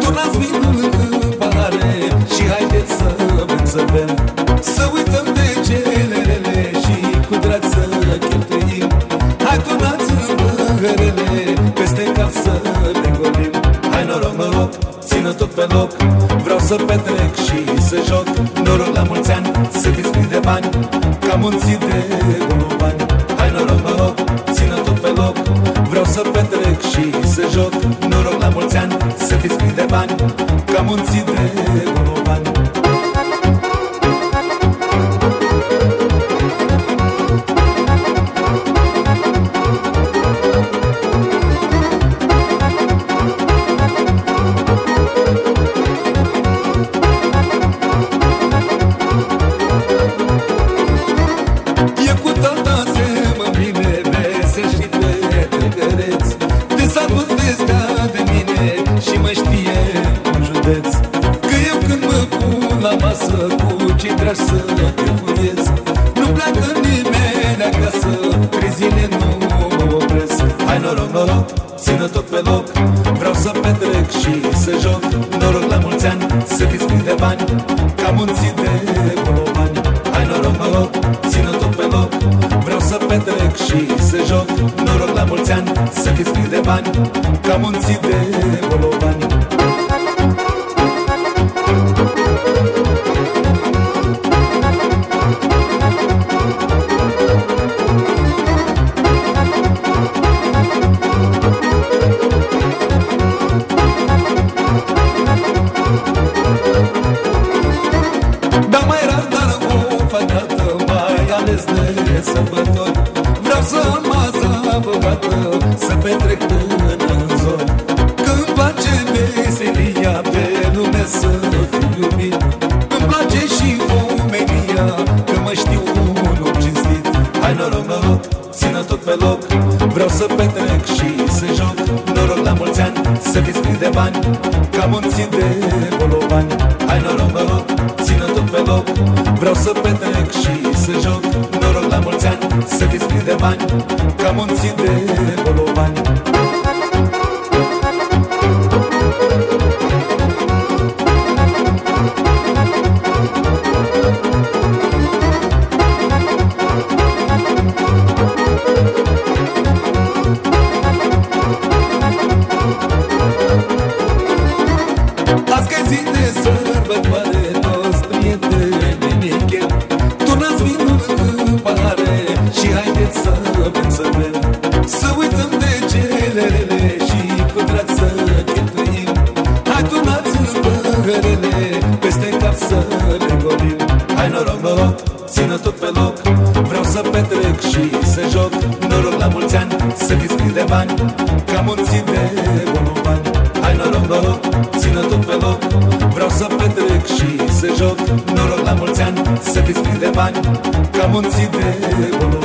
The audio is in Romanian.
Turnați vinul în pahare Și haideți să bem, să bem Să uităm de cele rele Și cu drag să cheltuim. Hai turnați în păhărele Peste cap să ne golim. Hai noroc, noroc, țină tot pe loc. Vreau să petrec și să joc. Noroc la mulți ani, să fiți plini de bani Ca munții de bolovani Hai noroc, noroc, țină tot pe loc. Vreau să petrec și să joc de bani Ca munții de bolovani masă cu ce dragi să chefuiesc Nu pleacă nimeni acasă, trei zile nu mă opresc. Hai noroc, noroc, țină tot pe loc. Vreau să petrec și să joc. Noroc la mulți ani, să fiți plini de bani Ca munții de bolovani Hai noroc, noroc, țină tot pe loc. Vreau să petrec și să joc. Noroc la mulți ani, să fiți plini de bani Ca munții de bolovani Dar mai rar, dar o făcată Mai ales de sărbători. Vreau să am masa bogată Să petrec până în zori. Că-mi place meseria Pe lume să fiu iubit. Îmi place și omenia Că mă știu unul cinstit. Hai noroc, noroc, țină tot pe loc. Vreau să petrec și să joc. Noroc la mulți ani, să fiți plini de bani Ca munții de bolovani Hai noroc, noroc, țină tot pe loc. Vreau să petrec și să joc Noroc la mulți ani, să fiți plini de bani Ca munții de bolovani să bem, să bem Să uităm de cele rele Și cu drag să cheltuim. Hai turnați în păhărele Peste cap să le golim. Hai noroc, noroc, țină tot pe loc. Vreau să petrec și să joc. Noroc la mulți ani, să fiți plini de bani. Ca munții de bolovani Hai noroc, noroc, țină tot pe loc. Vreau să petrec și să joc. Noroc la mulți ani, să fiți plini de bani. Ca munții de bolovani